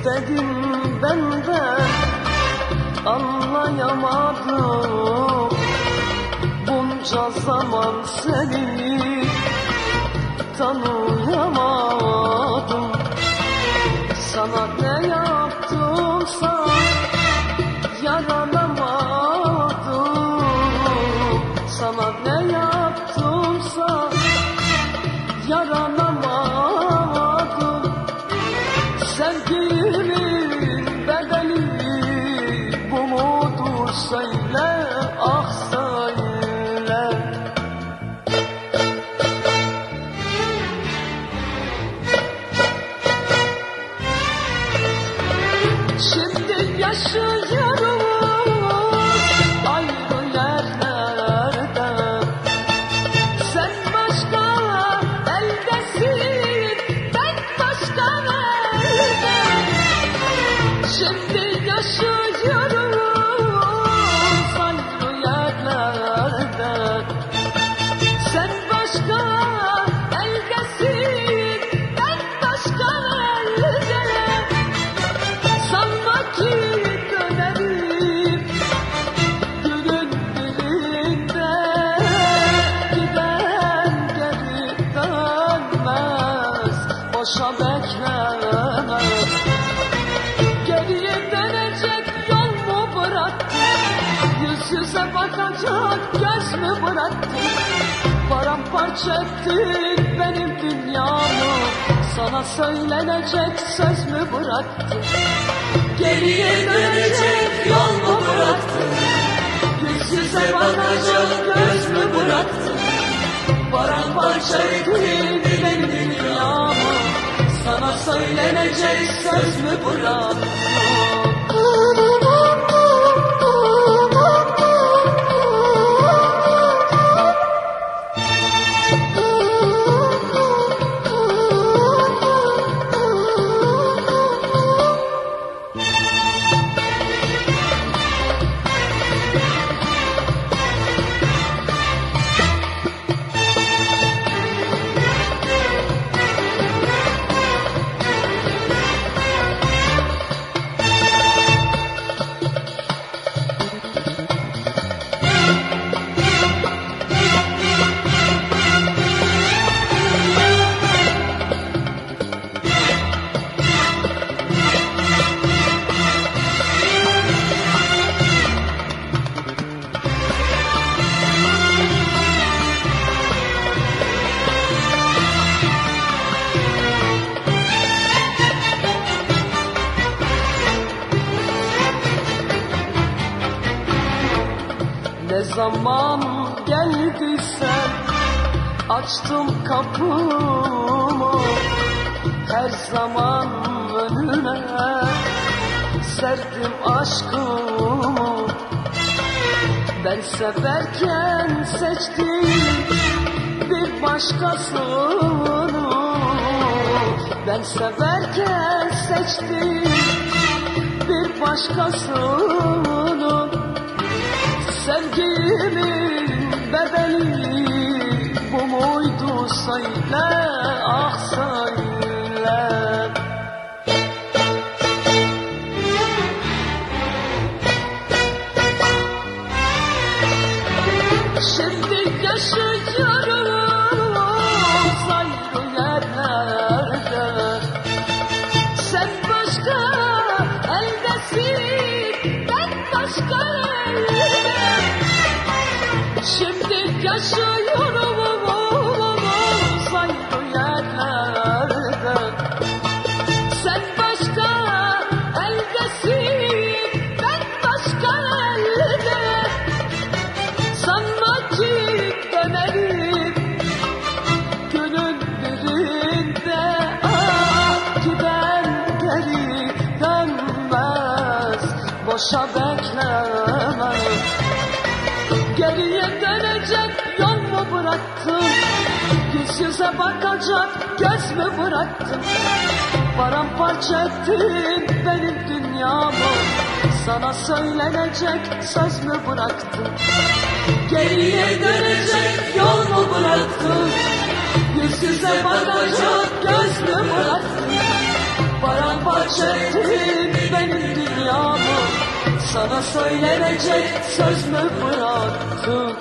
istedin benden Anlayamadım. Bunca zaman seni Tanıyamadım. Sana ne Şimdi yaşıyoruz bakacak göz mü bıraktın? Paramparça ettin benim dünyamı. Sana söylenecek söz mü bıraktın? Geriye dönecek yol mu bıraktın? Yüz yüze bakacak göz mü bıraktın? Paramparça ettin benim dünyamı. Sana söylenecek söz mü bıraktın Ne zaman geldiysen açtım kapımı. Her zaman önüne serdim aşkımı. Ben severken seçtim bir başkasını. Ben severken seçtim bir başkasını. Sevgimin söyle ah söyle Şimdi yaşıyoruz ayrı yerlerde Sen başka eldesin ben başka elde Şimdi yaşıyoruz boşa bekleme Geriye dönecek yol mu bıraktın? Yüz bakacak göz mü bıraktın? Paramparça ettin benim dünyamı. Sana söylenecek söz mü bıraktın? Geriye dönecek yol mu bıraktın? Yüz bakacak göz mü bıraktın? Paramparça ettin benim dünyamı Sana söylenecek söz mü bıraktım